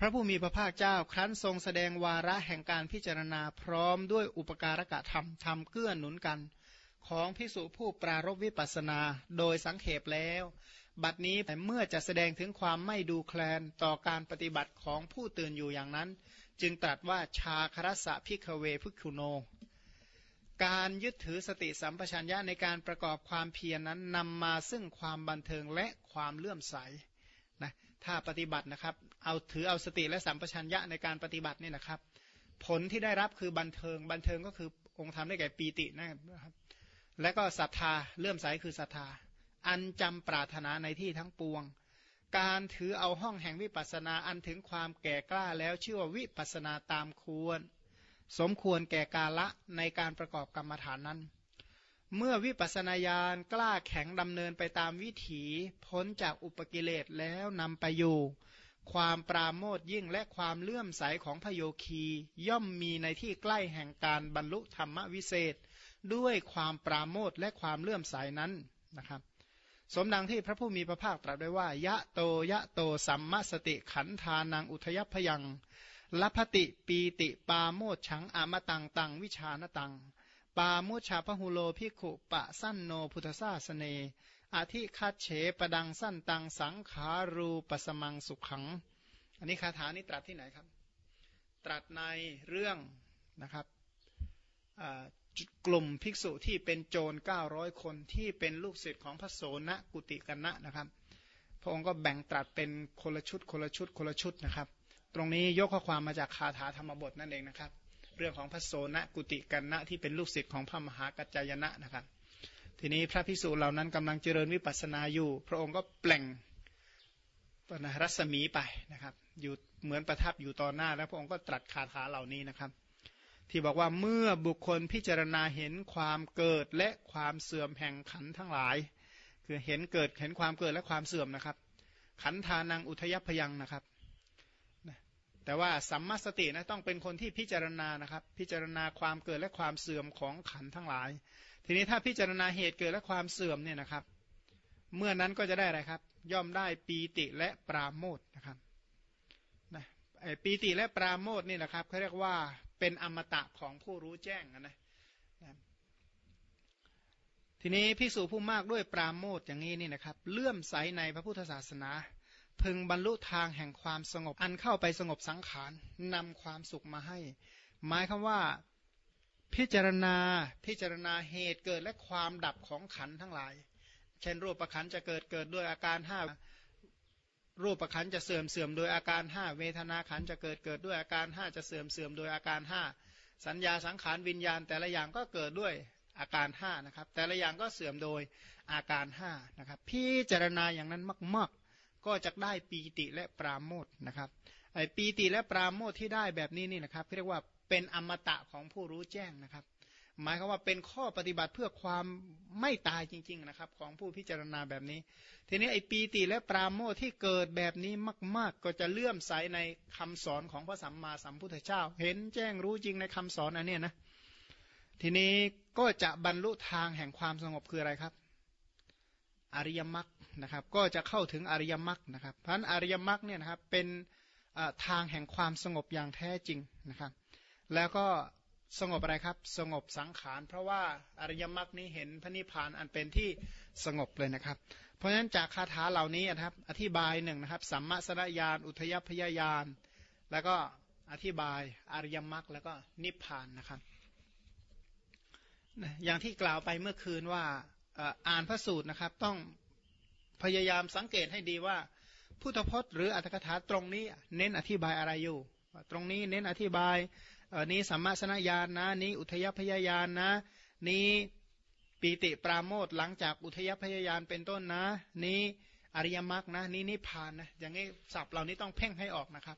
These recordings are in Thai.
พระผู้มีพระภาคเจ้าครั้นทรงแสดงวาระแห่งการพิจารณาพร้อมด้วยอุปการกะธรรมทำเกื้อหนุนกัน ของพิสุผู้ปรารบวิปัสนา โดยสังเขปแล้ว บัดนี้เมื่อจะแสดงถึงความไม่ดูแคลนต่อการปฏิบัติของผู้ตื่นอยู่อย่างนั้น จึงตรัสว่าชาครสะพิกเวพุคุโน การยึดถือสติสัมปชัญญะในการประกอบความเพียรนนั้นนำมาซึ่งความบันเทิงและความเลื่อมใสนะถ้าปฏิบัตินะครับ เอาถือเอาสติและสัมปชัญญะในการปฏิบัตินี่นะครับ ผลที่ได้รับคือบันเทิง บันเทิงก็คือองค์ธรรมได้แก่ปีตินะครับ และก็ศรัทธาเลื่อมใสคือศรัทธา อันจำปรารถนาในที่ทั้งปวง การถือเอาห้องแห่งวิปัสนาอันถึงความแก่กล้าแล้วชื่อว่าวิปัสนาตามควร สมควรแก่กาละในการประกอบกรรมฐานนั้นเมื่อวิปัสนาญาณกล้าแข็งดำเนินไปตามวิถี พ้นจากอุปกิเลสแล้วนำไปอยู่ ความปราโมทยิ่งและความเลื่อมใสของพโยคีย่อมมีในที่ใกล้แห่งการบรรลุธรรมวิเศษ ด้วยความปราโมทและความเลื่อมใสนั้นนะครับ สมดังที่พระผู้มีพระภาคตรัสไว้ว่า ยะโตยะโตสัมมาสติขันธานังอุทยพยังลัพติปีติปาโมดฉังอมตังตังวิชานตัง ปาโมชาพหุโลพิขุปะสั้นโนพุทธาสเน อาทิคัดเฉปดังสั้นตังสังขารูปสมังสุขขัง อันนี้คาถานี้ตรัสที่ไหนครับ ตรัสในเรื่องนะครับกลุ่มภิกษุที่เป็นโจร 900 คนที่เป็นลูกศิษย์ของพระโสนกุติกันนะนะครับ พระองค์ก็แบ่งตรัสเป็นคนละชุดคนละชุดคนละชุดนะครับ ตรงนี้ยกข้อความมาจากคาถาธรรมบทนั่นเองนะครับ เรื่องของพระโสนกุติกันนะที่เป็นลูกศิษย์ของพระมหากัจจายนะนะครับ ทีนี้พระพิสุเหล่านั้นกำลังเจริญวิปัสนาอยู่ พระองค์ก็แปล่งปนรัศมีไปนะครับ อยู่เหมือนประทับอยู่ต่อหน้าแล้วพระองค์ก็ตรัสคาถาเหล่านี้นะครับ ที่บอกว่าเมื่อบุคคลพิจารณาเห็นความเกิดและความเสื่อมแห่งขันทั้งหลาย คือเห็นเกิดเห็นความเกิดและความเสื่อมนะครับ ขันธานังอุทยพยังนะครับแต่ว่าสัมมาสตินะต้องเป็นคนที่พิจารณานะครับ พิจารณาความเกิดและความเสื่อมของขันทั้งหลาย ทีนี้ถ้าพิจารณาเหตุเกิดและความเสื่อมเนี่ยนะครับ เมื่อนั้นก็จะได้อะไรครับ ย่อมได้ปีติและปราโมทนะครับนะปีติและปราโมทนี่นะครับเขาเรียกว่าเป็นอมตะของผู้รู้แจ้งนะนะทีนี้พิสูจผู้มากด้วยปราโมทอย่างนี้นี่นะครับ เลื่อมใสในพระพุทธศาสนา พึงบรรลุทางแห่งความสงบ อันเข้าไปสงบสังขารนำความสุขมาให้ หมายคำว่า พิจารณาพิจารณาเหตุเกิดและความดับของขันทั้งหลาย เช่นรูปประขันจะเกิดเกิดด้วยอาการห้ารูปประขันจะเสื่อมเสื่อมโดยอาการห้าเวทนาขันจะเกิดเกิดด้วยอาการห้าจะเสื่อมเสื่อมโดยอาการห้าสัญญาสังขารวิญญาณ แต่ละอย่างก็เกิดด้วยอาการห้านะครับแต่ละอย่างก็เสื่อมโดยอาการห้านะครับพิจารณาอย่างนั้นมาก ๆ ก็จะได้ปีติและปราโมทนะครับ ไอปีติและปราโมทที่ได้แบบนี้นี่นะครับเรียกว่าเป็นอมตะของผู้รู้แจ้งนะครับ หมายความว่าเป็นข้อปฏิบัติเพื่อความไม่ตายจริง ๆนะครับ ของผู้พิจารณาแบบนี้ ทีนี้ไอปีติและปราโมทที่เกิดแบบนี้มาก ๆ ก็จะเลื่อมใสในคำสอนของพระสัมมาสัมพุทธเจ้า เห็นแจ้งรู้จริงในคำสอนอันนี้นะทีนี้ก็จะบรรลุทางแห่งความสงบคืออะไรครับ อริยมรรคนะครับ ก็จะเข้าถึงอริยมรรคนะครับเพราะฉะนั้นอริยมรรคเนี่ยนะครับเป็น ทางแห่งความสงบอย่างแท้จริงนะครับ แล้วก็สงบอะไรครับ สงบสังขาร เพราะว่าอริยมรรคนี้เห็นพระนิพพานอันเป็นที่สงบเลยนะครับ เพราะฉะนั้นจากคาถาเหล่านี้นะครับ อธิบายหนึ่งนะครับ สัมมาสนญาณอุทยพยาญาณแล้วก็อธิบายอริยมรรคแล้วก็นิพพานนะครับ อย่างที่กล่าวไปเมื่อคืนว่าอ่านพระสูตรนะครับ ต้องพยายามสังเกตให้ดีว่า พุทธพจน์หรืออัตถกถาตรงนี้เน้นอธิบายอะไรอยู่ ตรงนี้เน้นอธิบายนี้สัมมาสนญาณนะนี้อุทยพยายานนะ นี้ปีติปราโมทหลังจากอุทยพยายานเป็นต้นนะ นี้อริยมรรคนะนี้นิพพานนะอย่างนี้ศัพท์เหล่านี้ต้องเพ่งให้ออกนะครับ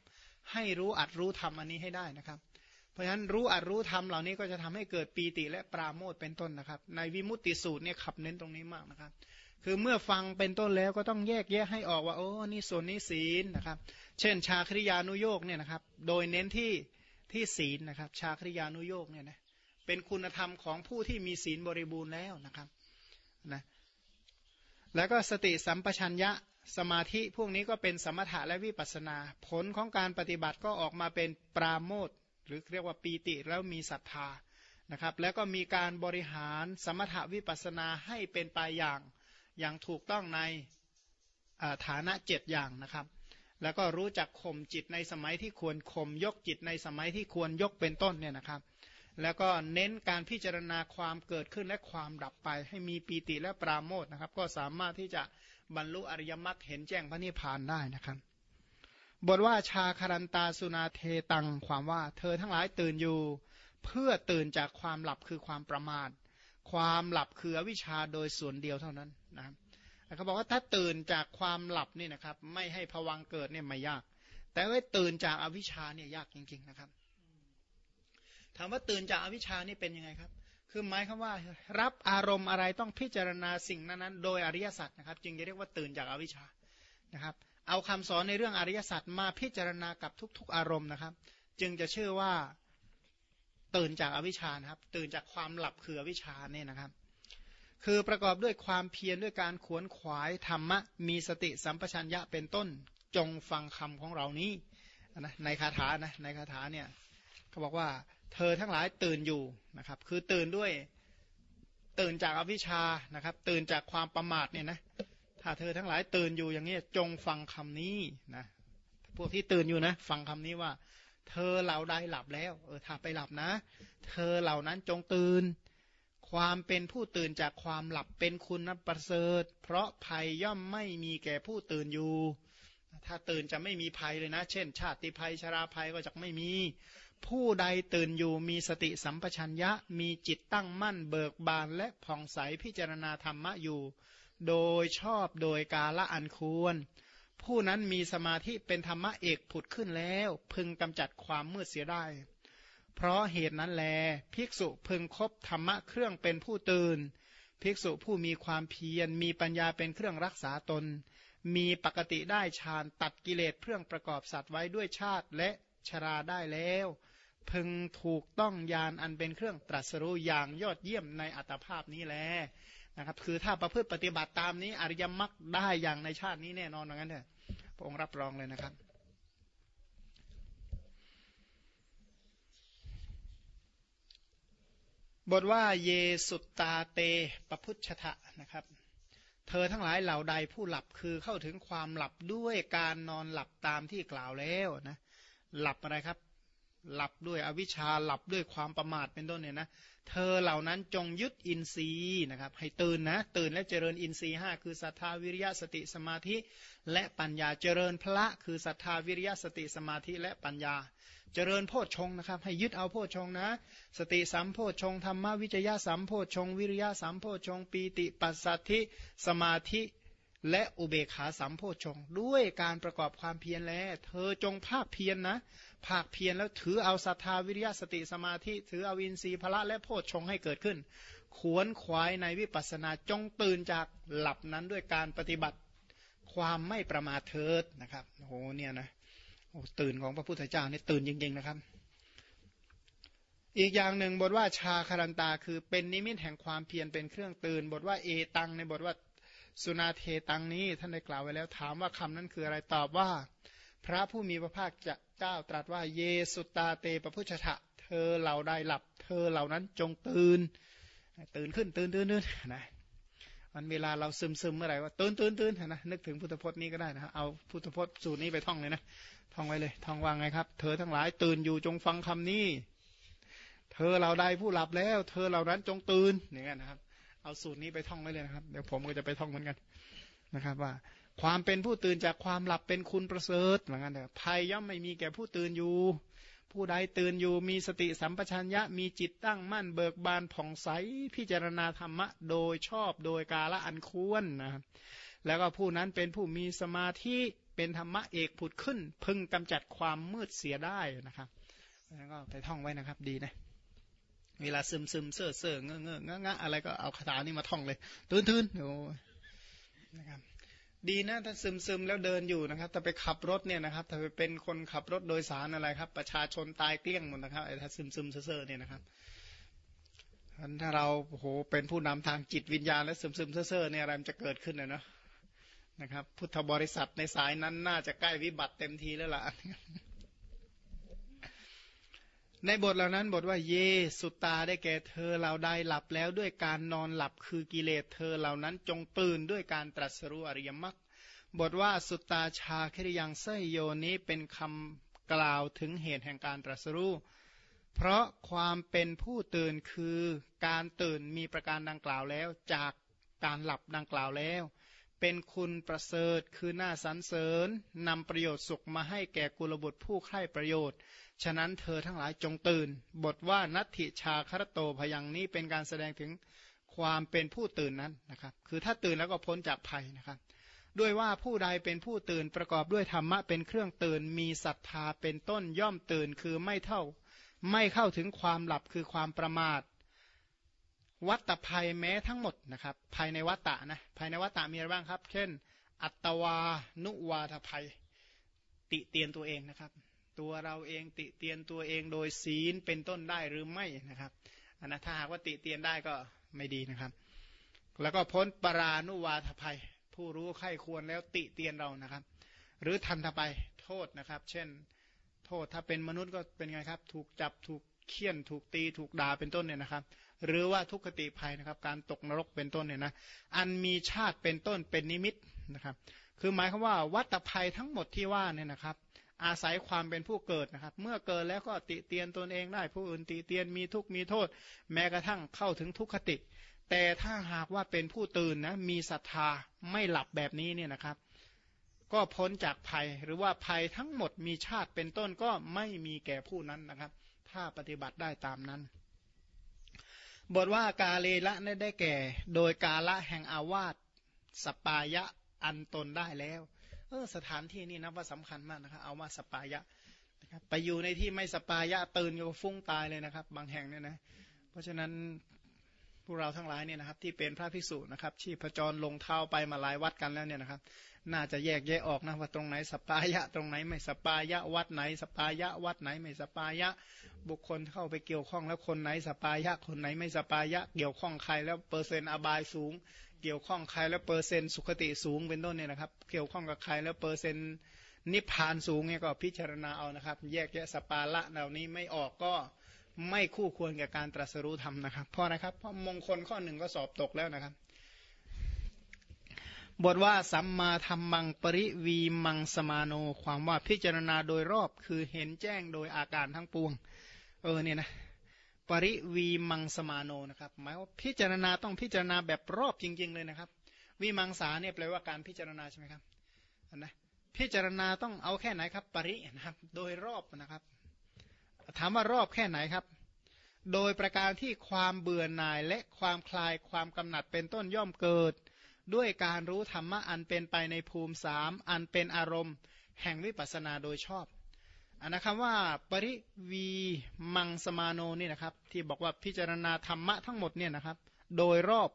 ให้รู้อัดรู้ทำอันนี้ให้ได้นะครับ เพราะฉะนั้นรู้อัดรู้ธรรมเหล่านี้ก็จะทำให้เกิดปีติและปราโมทเป็นต้นนะครับ ในวิมุตติสูตรเนี่ยขับเน้นตรงนี้มากนะครับ คือเมื่อฟังเป็นต้นแล้วก็ต้องแยกแยะให้ออกว่าโอ้นี่ส่วนนี้ศีลนะครับ เช่น ชาคริยานุโยกเนี่ยนะครับ โดยเน้นที่ที่ศีลนะครับ ชาคริยานุโยกเนี่ยนะเป็นคุณธรรมของผู้ที่มีศีลบริบูรณ์แล้วนะครับนะแล้วก็สติสัมปชัญญะสมาธิพวกนี้ก็เป็นสมถะและวิปัสนา ผลของการปฏิบัติก็ออกมาเป็นปราโมทหรือเรียกว่าปีติแล้วมีศรัทธานะครับ แล้วก็มีการบริหารสมถะวิปัสนาให้เป็นไปอย่าง อย่างถูกต้องในฐานะเจ็ดอย่างนะครับ แล้วก็รู้จักข่มจิตในสมัยที่ควรข่มยกจิตในสมัยที่ควรยกเป็นต้นเนี่ยนะครับ แล้วก็เน้นการพิจารณาความเกิดขึ้นและความดับไป ให้มีปีติและปราโมทนะครับ ก็สามารถที่จะบรรลุอริยมรรคเห็นแจ้งพระนิพพานได้นะครับ บทว่าชาคารันตาสุนาเทตังความว่าเธอทั้งหลายตื่นอยู่ เพื่อตื่นจากความหลับคือความประมาท ความหลับคืออวิชาโดยส่วนเดียวเท่านั้นนะครับเขาบอกว่าถ้าตื่นจากความหลับนี่นะครับ ไม่ให้ผวังเกิดเนี่ยไม่ยาก แต่ว่าตื่นจากอวิชชาเนี่ยยากจริง ๆนะครับ ถามว่าตื่นจากอวิชชานี่เป็นยังไงครับ คือหมายคำว่า รับอารมณ์อะไรต้องพิจารณาสิ่งนั้นๆโดยอริยสัจนะครับ จึงจะเรียกว่าตื่นจากอวิชชานะครับ เอาคำสอนในเรื่องอริยสัจมาพิจารณากับทุก ๆ อารมณ์นะครับ จึงจะชื่อว่า ตื่นจากอวิชชานะครับ ตื่นจากความหลับคืออวิชชาเนี่ยนะครับ คือประกอบด้วยความเพียรด้วยการขวนขวายธรรมะ มีสติสัมปชัญญะเป็นต้นจงฟังคำของเรานี้นะในคาถานะในคาถาเนี่ยเขาบอกว่าเธอทั้งหลายตื่นอยู่นะครับ คือตื่นด้วยตื่นจากอวิชชานะครับ ตื่นจากความประมาทเนี่ยนะถ้าเธอทั้งหลายตื่นอยู่อย่างนี้จงฟังคำนี้นะพวกที่ตื่นอยู่นะ ฟังคำนี้ว่า เธอเหล่าใดหลับแล้ว เออถ้าไปหลับนะ เธอเหล่านั้นจงตื่น ความเป็นผู้ตื่นจากความหลับเป็นคุณนประเสริฐ เพราะภัยย่อมไม่มีแก่ผู้ตื่นอยู่ ถ้าตื่นจะไม่มีภัยเลยนะ เช่น ชาติภัยชราภัยก็จะไม่มี ผู้ใดตื่นอยู่มีสติสัมปชัญญะ มีจิตตั้งมั่นเบิกบานและผ่องใสพิจารณาธรรมะอยู่ โดยชอบโดยกาละอันควร ผู้นั้นมีสมาธิเป็นธรรมะเอกผุดขึ้นแล้ว พึงกำจัดความมืดเสียได้ เพราะเหตุนั้นแล ภิกษุพึงคบธรรมะเครื่องเป็นผู้ตื่น ภิกษุผู้มีความเพียรมีปัญญาเป็นเครื่องรักษาตน มีปกติได้ฌานตัดกิเลสเครื่องประกอบสัตว์ไว้ด้วยชาติและชราได้แล้ว พึงถูกต้องยานอันเป็นเครื่องตรัสรู้อย่างยอดเยี่ยมในอัตภาพนี้แล นะครับคือถ้าประพฤติปฏิบัติตามนี้อริยมรรคได้อย่างในชาตินี้แน่นอนเหมือนกันเถอะพระองค์รับรองเลยนะครับ บทว่าเยสุตตาเตปพุชทะนะครับ เธอทั้งหลายเหล่าใดผู้หลับคือเข้าถึงความหลับด้วยการนอนหลับตามที่กล่าวแล้วนะหลับอะไรครับ หลับด้วยอวิชชาหลับด้วยความประมาทเป็นต้นเนี่ยนะเธอเหล่านั้นจงยึดอินทรีย์นะครับ ให้ตื่นนะตื่นและเจริญอินทรีย์ห้าคือศรัทธาวิริยะสติสมาธิ และปัญญาเจริญพระคือศรัทธาวิริยะสติสมาธิและปัญญา เจริญโพชฌงนะครับ ให้ยึดเอาโพชฌงนะ สติสัมโพชฌงธรรมวิจยะสัมโพชฌงวิริยะสัมโพชฌงปีติปัสสัทธิสมาธิ และอุเบขาสัมโพชฌงด้วยการประกอบความเพียรแล้ว เธอจงภาคเพียรนนะภาคเพียรแล้วถือเอาศรัทธาวิริยะสติสมาธิ ถือเอาวินทรีย์พละและโพชฌงให้เกิดขึ้น ขวนขวายในวิปัสสนาจงตื่นจากหลับนั้นด้วยการปฏิบัติความไม่ประมาทเถิดนะครับโอ้โหเนี่ยนะโอ้ตื่นของพระพุทธเจ้านี่ตื่นจริง ๆนะครับ อีกอย่างหนึ่งบทว่าชาคารันตาคือเป็นนิมิตแห่งความเพียรเป็นเครื่องตื่น บทว่าเอตังในบทว่า สุนาเทตังนี้ท่านได้กล่าวไว้แล้วถามว่าคำนั้นคืออะไรตอบว่า พระผู้มีพระภาคจะเจ้าตรัสว่าเยสุตาเตปพุชะเธอเหล่าใดหลับ เธอเหล่านั้นจงตื่น ตื่นขึ้นตื่นตื่นตื่นนะมันเวลาเราซึมซึมเมื่อไหร่ว่าตื่นตื่นตื่นนะนึกถึงพุทธพจน์นี้ก็ได้นะเอาพุทธพจน์สูตรนี้ไปท่องเลยนะท่องไว้เลยท่องว่างไงครับ เธอทั้งหลายตื่นอยู่จงฟังคำนี้ เธอเราใดผู้หลับแล้ว เธอเหล่านั้นจงตื่นอย่างนี้นะครับ เอาสูตรนี้ไปท่องไว้เลยนะครับ เดี๋ยวผมก็จะไปท่องเหมือนกันนะครับ ว่า ความเป็นผู้ตื่นจากความหลับเป็นคุณประเสริฐเหมือนกันเถอะภัยย่อมไม่มีแก่ผู้ตื่นอยู่ ผู้ใดตื่นอยู่มีสติสัมปชัญญะมีจิตตั้งมั่นเบิกบานผ่องใสพิจารณาธรรมะ โดยชอบโดยกาละอันควรนะครับแล้วก็ผู้นั้นเป็นผู้มีสมาธิเป็นธรรมะเอกผุดขึ้น พึงกำจัดความมืดเสียได้นะครับแล้วก็ไปท่องไว้นะครับดีนะ เวลาซึมซึมเซ่อเซ่อเงอะเงอะงะงะอะไรก็เอาคาถานี้มาท่องเลยตื่นตื่นโอ้นะครับดีนะถ้าซึมซึมแล้วเดินอยู่นะครับถ้าไปขับรถเนี่ยนะครับ ถ้าไปเป็นคนขับรถโดยสารอะไรครับ ประชาชนตายเกลี้ยงหมดนะครับไอ้ถ้าซึมซึมเซ่อเนี่ยนะครับถ้าเราโอ้โหเป็นผู้นำทางจิตวิญญาณและซึมซึมเซ่อเนี่ยอะไรมันจะเกิดขึ้นนะเนาะนะครับ พุทธบริษัทในสายนั้นน่าจะใกล้วิบัติเต็มทีแล้วล่ะ ในบทเหล่านั้นบทว่าเยสุตาได้แก่เธอเราได้หลับแล้วด้วยการนอนหลับคือกิเลสเธอเหล่านั้นจงตื่นด้วยการตรัสรู้อริยมรรคบทว่าสุตาชาคริยังไสโยนี้เป็นคำกล่าวถึงเหตุแห่งการตรัสรู้ เพราะความเป็นผู้ตื่นคือการตื่นมีประการดังกล่าวแล้ว จากการหลับดังกล่าวแล้ว เป็นคุณประเสริฐคือหน้าสรรเสริญนำประโยชน์สุขมาให้แก่กุลบุตรผู้ใคร่ประโยชน์ ฉะนั้นเธอทั้งหลายจงตื่น บทว่านัตถิชาครโตพยังนี้เป็นการแสดงถึงความเป็นผู้ตื่นนั้นนะครับ คือถ้าตื่นแล้วก็พ้นจากภัยนะครับ ด้วยว่าผู้ใดเป็นผู้ตื่นประกอบด้วยธรรมะเป็นเครื่องตื่น มีศรัทธาเป็นต้นย่อมตื่นคือไม่เท่า ไม่เข้าถึงความหลับคือความประมาท วัตภัยแม้ทั้งหมดนะครับ ภายในวัตตะนะภายในวัตตะมีอะไรบ้างครับ เช่น อัตวานุวาทภัย ติเตียนตัวเองนะครับ ตัวเราเองติเตียนตัวเองโดยศีลเป็นต้นได้หรือไม่นะครับอันนะถ้าหากว่าติเตียนได้ก็ไม่ดีนะครับ แล้วก็พ้นปรานุวาทภัย ผู้รู้ไข้ควรแล้วติเตียนเรานะครับ หรือทันทไปโทษนะครับ เช่น โทษถ้าเป็นมนุษย์ก็เป็นไงครับ ถูกจับถูกเคี่ยนถูกตีถูกด่าเป็นต้นเนี่ยนะครับ หรือว่าทุกขติภัยนะครับ การตกนรกเป็นต้นเนี่ยนะอันมีชาติเป็นต้นเป็นนิมิตนะครับ คือหมายความว่าวัตภัยทั้งหมดที่ว่าเนี่ยนะครับ อาศัยความเป็นผู้เกิดนะครับ เมื่อเกิดแล้วก็ติเตียนตนเองได้ผู้อื่นติเตียนมีทุกมีโทษ แม้กระทั่งเข้าถึงทุกขติ แต่ถ้าหากว่าเป็นผู้ตื่นนะมีศรัทธาไม่หลับแบบนี้เนี่ยนะครับ ก็พ้นจากภัยหรือว่าภัยทั้งหมดมีชาติเป็นต้นก็ไม่มีแก่ผู้นั้นนะครับ ถ้าปฏิบัติได้ตามนั้น บทว่ากาเลละได้แก่ โดยกาละแห่งอาวาสสปายะอันตนได้แล้ว เออสถานที่นี่นับว่าสำคัญมากนะครับเอามาสปายะนะครับไปอยู่ในที่ไม่สปายะตื่นก็ฟุ้งตายเลยนะครับ บางแห่งเนี่ยนะ เพราะฉะนั้น พวกเราทั้งหลายเนี่ยนะครับที่เป็นพระภิกษุนะครับชีพจรลงเท้าไปมาหลายวัดกันแล้วเนี่ยนะครับ น่าจะแยกแยะออกนะว่าตรงไหนสปายะ ตรงไหนไม่สปายะวัดไหน สปายะวัดไหนไม่สปายะ บุคคลเข้าไปเกี่ยวข้องแล้วคนไหนสปายะ คนไหนไม่สปายะ เกี่ยวข้องใครแล้วเปอร์เซ็นต์อบายสูง เกี่ยวข้องใครแล้วเปอร์เซ็นต์สุคติสูงเป็นต้นเนี่ยนะครับ เกี่ยวข้องกับใครแล้วเปอร์เซ็นต์นิพพานสูงเนี่ยก็พิจารณาเอานะครับ แยกแยะสปายะเหล่านี้ไม่ออกก็ ไม่คู่ควรกับการตรัสรู้ธรรมนะครับเพราะนะครับเพราะมงคลข้อหนึ่งก็สอบตกแล้วนะครับ บทว่าสัมมาธรรมังปริวีมังสมาโน ความว่าพิจารณาโดยรอบคือเห็นแจ้งโดยอาการทั้งปวง เออเนี่ยนะปริวีมังสมาโนนะครับ หมายว่าพิจารณาต้องพิจารณาแบบรอบจริง ๆ เลยนะครับ วิมังสาเนี่ยแปลว่าการพิจารณาใช่ไหมครับนะพิจารณาต้องเอาแค่ไหนครับ ปรินะครับ โดยรอบนะครับ ถามว่ารอบแค่ไหนครับ โดยประการที่ความเบื่อหน่ายและความคลายความกำหนัดเป็นต้นย่อมเกิด ด้วยการรู้ธรรมะอันเป็นไปในภูมิสามอันเป็นอารมณ์ แห่งวิปัสสนาโดยชอบอันนะคำว่าปริวีมังสมาโนนี่นะครับ ที่บอกว่าพิจารณาธรรมะทั้งหมดเนี่ยนะครับ โดยรอบ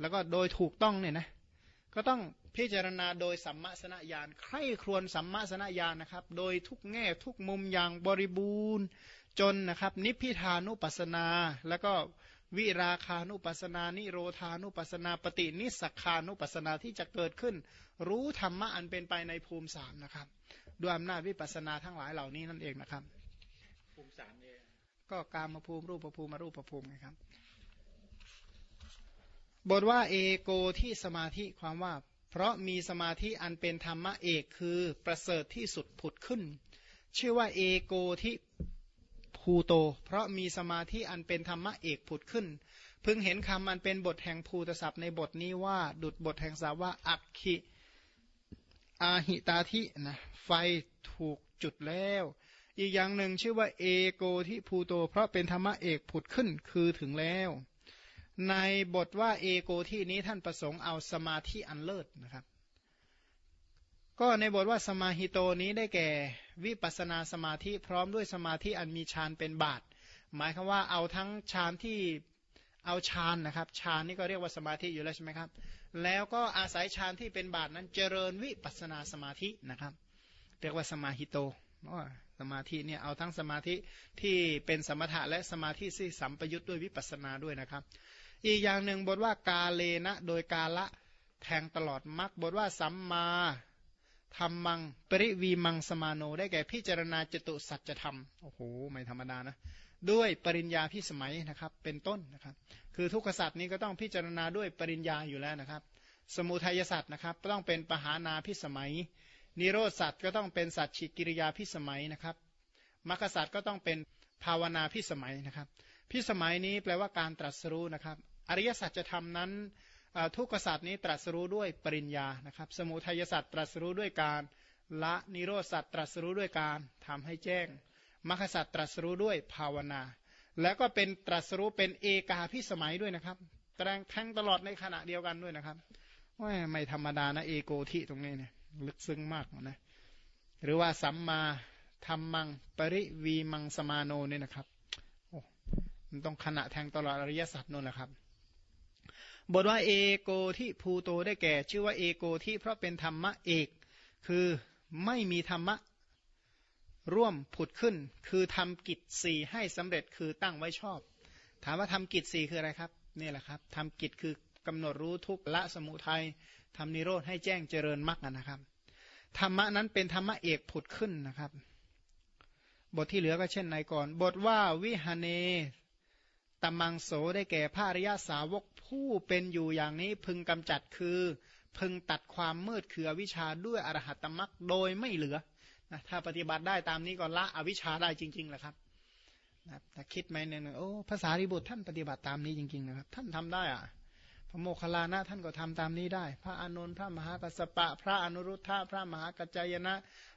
แล้วก็โดยถูกต้องเนี่ยนะ ก็ต้องพิจารณาโดยสัมมาสนญาณใคร่ครวญสัมมาสนญาณนะครับ โดยทุกแง่ทุกมุมอย่างบริบูรณ์ จนนะครับ นิพพิทานุปัสนา แล้วก็วิราคานุปัสนา นิโรธานุปัสนา ปฏินิสักคานุปัสนาที่จะเกิดขึ้น รู้ธรรมะอันเป็นไปในภูมิสามนะครับด้วยอำนาจวิปัสนาทั้งหลายเหล่านี้นั่นเองนะครับ ภูมิสามเนี่ยก็การมาภูมิรูปภูมิมารูปภูมิไงครับ บทว่าเอโกที่สมาธิความว่า เพราะมีสมาธิอันเป็นธรรมะเอกคือประเสริฐที่สุดผุดขึ้น ชื่อว่าเอโกที่ภูโต เพราะมีสมาธิอันเป็นธรรมะเอกผุดขึ้นเพิ่งเห็นคำอันเป็นบทแห่งภูตศัพท์ในบทนี้ว่าดุดบทแห่งสาว่าอักขิอาหิตาทินะไฟถูกจุดแล้ว อีกอย่างหนึ่งชื่อว่าเอโกที่ภูโต เพราะเป็นธรรมะเอกผุดขึ้นคือถึงแล้ว ในบทว่าเอโกที่นี้ท่านประสงค์เอาสมาธิอันเลิศนะครับ ก็ในบทว่าสมาหิโตนี้ได้แก่วิปัสนาสมาธิพร้อมด้วยสมาธิอันมีฌานเป็นบาท หมายคือว่าเอาทั้งฌานที่เอาฌานนะครับฌานนี่ก็เรียกว่าสมาธิอยู่แล้วใช่ไหมครับ แล้วก็อาศัยฌานที่เป็นบาทนั้นเจริญวิปัสนาสมาธินะครับ เรียกว่าสมาหิโตสมาธิเนี่ยเอาทั้งสมาธิที่เป็นสมถะและสมาธิที่สัมปยุทธ์ด้วยวิปัสนาด้วยนะครับ อีกอย่างหนึ่งบทว่ากาเลนะ โดยกาละแทงตลอดมรรคบทว่าสัมมาธรรมัง ปริวีมังสมาโนได้แก่พิจารณาจตุสัจธรรมโอ้โหไม่ธรรมดานะด้วยปริญญาพิสมัยนะครับเป็นต้นนะครับ คือทุกขสัตว์นี้ก็ต้องพิจารณาด้วยปริญญาอยู่แล้วนะครับ สมุทัยสัตว์นะครับต้องเป็นปหานาพิสมัย นิโรธสัตว์ก็ต้องเป็นสัตว์ฉิกิริยาพิสมัยนะครับมรรคสัตว์ก็ต้องเป็นภาวนาพิสมัยนะครับ พิสมัยนี้แปลว่าการตรัสรู้นะครับ อริยสัจธรรมนั้นทุกขสัตว์นี้ตรัสรู้ด้วยปริญญานะครับ สมุทัยสัตว์ตรัสรู้ด้วยการละนิโรธสัตว์ตรัสรู้ด้วยการทำให้แจ้งมรรคสัตว์ตรัสรู้ด้วยภาวนา แล้วก็เป็นตรัสรู้เป็นเอกาพิสมัยด้วยนะครับแรงแทงตลอดในขณะเดียวกันด้วยนะครับว่าไม่ธรรมดานะเอโกทิตรงนี้เนี่ยลึกซึ้งมากนะหรือว่าสัมมาธรรมังปริวีมังสมาโนเนี่ยนะครับ มันต้องขณะแทงตลอดอริยสัจนั่นแหละครับบทว่าเอโกที่ภูโตได้แก่ ชื่อว่าเอโกที่เพราะเป็นธรรมะเอก คือไม่มีธรรมะร่วมผุดขึ้น คือทำกิจสี่ให้สำเร็จคือตั้งไว้ชอบ ถามว่าทำกิจสี่คืออะไรครับนี่แหละครับทำกิจคือกำหนดรู้ทุกละสมุทัยทำนิโรธให้แจ้งเจริญมรรคนะครับธรรมะนั้นเป็นธรรมะเอกผุดขึ้นนะครับ บทที่เหลือก็เช่นในก่อน บทว่าวิหเน ตมังโสได้แก่พระอริยสาวกผู้เป็นอยู่อย่างนี้พึงกำจัดคือ พึงตัดความมืดคืออวิชชาด้วยอรหัตมรักโดยไม่เหลือนะถ้าปฏิบัติได้ตามนี้ก็ละอวิชชาได้จริงๆแหละครับนะถ้าคิดไหมเนี่ยโอ้ภาษาริบุตรท่านปฏิบัติตามนี้จริงๆนะครับ ท่านทำได้อะพระโมคคัลลานะท่านก็ทำตามนี้ได้ พระอานนท์พระมหากัสปะ พระอนุรุทธะพระมหากัจจายนะ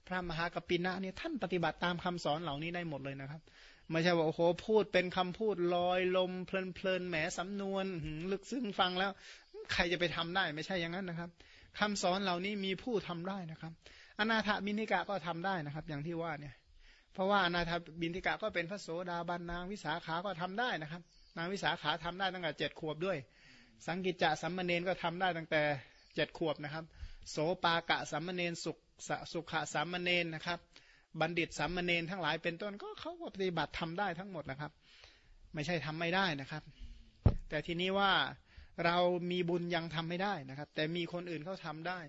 พระมหากปินะเนี่ยท่านปฏิบัติตามคำสอนเหล่านี้ได้หมดเลยนะครับ ไม่ใช่ว่าโอ้โหพูดเป็นคำพูดลอยลมเพลินเพลินแหมสำนวนลึกซึ้งฟังแล้ว ใครจะไปทำได้ไม่ใช่อย่างนั้นนะครับคำสอนเหล่านี้มีผู้ทำได้นะครับ อนาถบินิกะก็ทำได้นะครับ อย่างที่ว่าเนี่ย เพราะว่าอนาถบินิกะก็เป็นพระโสดาบันนางวิสาขาก็ทำได้นะครับ นางวิสาขาทำได้ตั้งแต่เจ็ดขวบด้วย สังกิจจะสัมมเนนก็ทำได้ตั้งแต่เจ็ดขวบนะครับ โสปากะสัมมเนนสุขสุขะสัมมเนนนะครับ บัณฑิตสามเณรทั้งหลายเป็นต้นก็เขาก็ปฏิบัติทำได้ทั้งหมดนะครับ ไม่ใช่ทำไม่ได้นะครับ แต่ทีนี้ว่าเรามีบุญยังทำไม่ได้นะครับ แต่มีคนอื่นเขาทาได้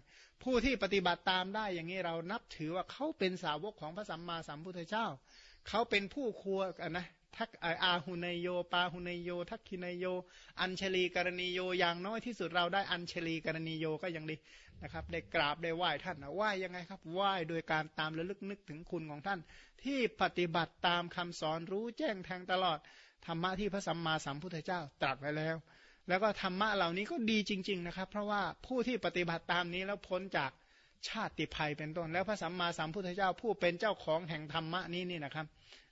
ผู้ที่ปฏิบัติตามได้อย่างนี้เรานับถือว่าเขาเป็นสาวกของพระสัมมาสัมพุทธเจ้า เขาเป็นผู้ครัวนะ ทักอาหุนโย ปาหุนโย ทักขินโย อัญเชลีกรณีโยอย่างน้อยที่สุดเราได้อัญเชลีกรณีโยก็ยังดีนะครับ ได้กราบได้ไหว้ท่านนะไหว้ยังไงครับไหว้โดยการตามระลึกนึกถึงคุณของท่าน ที่ปฏิบัติตามคำสอนรู้แจ้งแทงตลอดธรรมะที่พระสัมมาสัมพุทธเจ้าตรัสไว้แล้ว แล้วก็ธรรมะเหล่านี้ก็ดีจริง ๆนะครับ เพราะว่าผู้ที่ปฏิบัติตามนี้แล้วพ้นจากชาติภัยเป็นต้น แล้วพระสัมมาสัมพุทธเจ้าผู้เป็นเจ้าของแห่งธรรมะนี้นี่นะครับ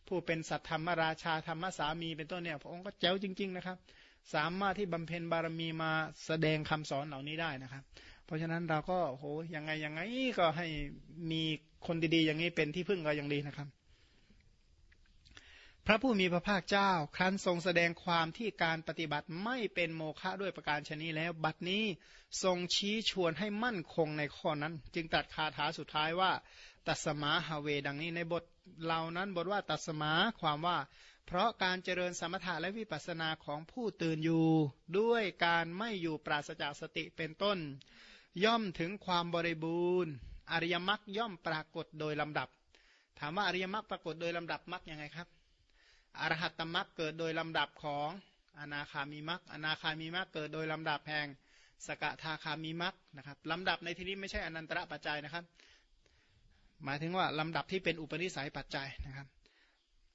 ผู้เป็นสัตธรรมราชาธรรมสามีเป็นต้นเนี่ยพระองค์ก็เจ๋วจริง ๆ นะครับ สามารถที่บำเพ็ญบารมีมาแสดงคำสอนเหล่านี้ได้นะครับ เพราะฉะนั้นเราก็โหยังไงยังไงก็ให้มีคนดีๆ อย่างนี้เป็นที่พึ่งก็ยังดีนะครับ พระผู้มีพระภาคเจ้า ครั้นทรงแสดงความที่การปฏิบัติไม่เป็นโมฆะด้วยประการชนีแล้ว บัดนี้ทรงชี้ชวนให้มั่นคงในข้อนั้น จึงตัดคาถาสุดท้ายว่า ตัสมาฮาเวดังนี้ในบทเหล่านั้นบทว่าตัสมาความว่า เพราะการเจริญสมถะและวิปัสสนาของผู้ตื่นอยู่ ด้วยการไม่อยู่ปราศจากสติเป็นต้น ย่อมถึงความบริบูรณ์ อริยมรรคย่อมปรากฏโดยลำดับ ถามว่าอริยมรรคปรากฏโดยลำดับมรรคยังไงครับ อรหัตตมรรคเกิดโดยลำดับของอนาคามีมรรคอนาคามีมรรคเกิดโดยลำดับแห่งสกทาคามีมรรคนะครับลำดับในที่นี้ไม่ใช่อนันตระปัจจัยนะครับ หมายถึงว่าลำดับที่เป็นอุปนิสัยปัจจัยนะครับ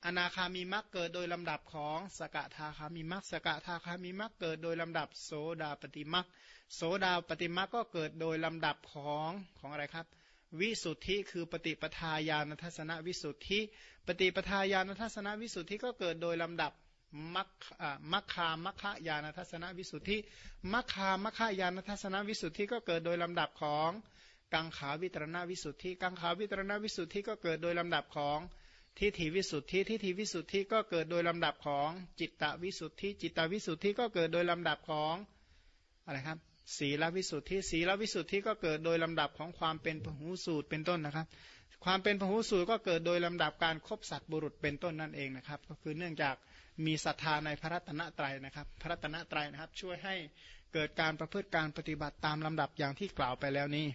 อนาคามีมรรคเกิดโดยลำดับของสกทาคามีมรรคสกทาคามีมรรคเกิดโดยลำดับโสดาปฏิมรรคโสดาปฏิมาก็เกิดโดยลำดับของของอะไรครับ วิสุทธิคือปฏิปทาญาณทัศนวิสุทธิ ปฏิปทาญาณทัศนวิสุทธิก็เกิดโดยลำดับมัคมัคคามัคคายานทัศนวิสุทธิมัคคามัคคายานทัศนวิสุทธิก็เกิดโดยลำดับของกังขาวิตรณวิสุทธิกังขาวิตรณวิสุทธิก็เกิดโดยลำดับของทิฏฐิวิสุทธิทิฏฐิวิสุทธิก็เกิดโดยลำดับของจิตตวิสุทธิจิตตวิสุทธิก็เกิดโดยลำดับของอะไรครับ ศีลวิสุทธิศีลวิสุทธิก็เกิดโดยลำดับของความเป็นพหูสูตรเป็นต้นนะครับ ความเป็นพหูสูตรก็เกิดโดยลำดับการครบสัตว์บุรุษเป็นต้นนั่นเองนะครับ ก็คือเนื่องจากมีศรัทธาในพระรัตนตรัยนะครับ พระรัตนตรัยนะครับ ช่วยให้เกิดการประพฤติการปฏิบัติตามลำดับอย่างที่กล่าวไปแล้วนี้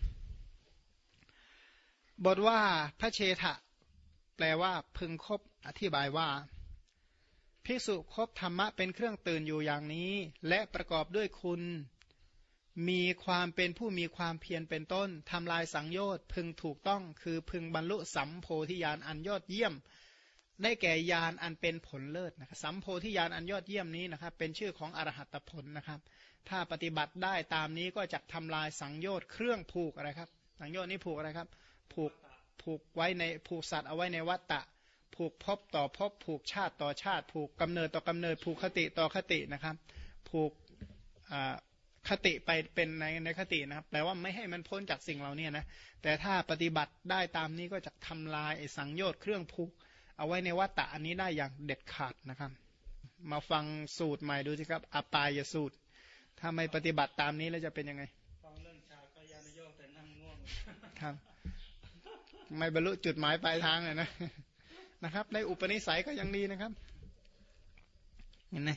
บทว่าพระเชทะแปลว่าพึงคบอธิบายว่าภิกษุคบธรรมะเป็นเครื่องตื่นอยู่อย่างนี้ และประกอบด้วยคุณ มีความเป็นผู้มีความเพียรเป็นต้นทำลายสังโยชน์พึงถูกต้อง คือพึงบรรลุสัมโพธิญาณอันยอดเยี่ยม ได้แก่ญาณอันเป็นผลเลิศนะครับสัมโพธิญาณอันยอดเยี่ยมนี้นะครับ เป็นชื่อของอรหัตผลนะครับ ถ้าปฏิบัติได้ตามนี้ก็จะทำลายสังโยชน์เครื่องผูกอะไรครับ สังโยชน์นี้ผูกอะไรครับ ผูกผูกไว้ในผูกสัตว์เอาไว้ในวัฏฏะผูกพบต่อพบผูกชาติต่อชาติ ผูกกำเนิดต่อกำเนิด ผูกคติต่อคตินะครับ ผูกอ่า คติไปเป็นในในคตินะครับแปลว่าไม่ให้มันพ้นจากสิ่งเหล่านี้นะแต่ถ้าปฏิบัติได้ตามนี้ก็จะทำลายสังโยชน์เครื่องผูกเอาไว้ในวัฏฏะอันนี้ได้อย่างเด็ดขาดนะครับ มาฟังสูตรใหม่ดูสิครับอปายสูตร ถ้าไม่ปฏิบัติตามนี้แล้วจะเป็นยังไงฟังเรื่องชาก็ยานโยกแต่นั่งง่วงครับไม่บรรลุจุดหมายปลายทางเลยนะนะครับ ในอุปนิสัยก็ยังดีนะครับเห็นไหม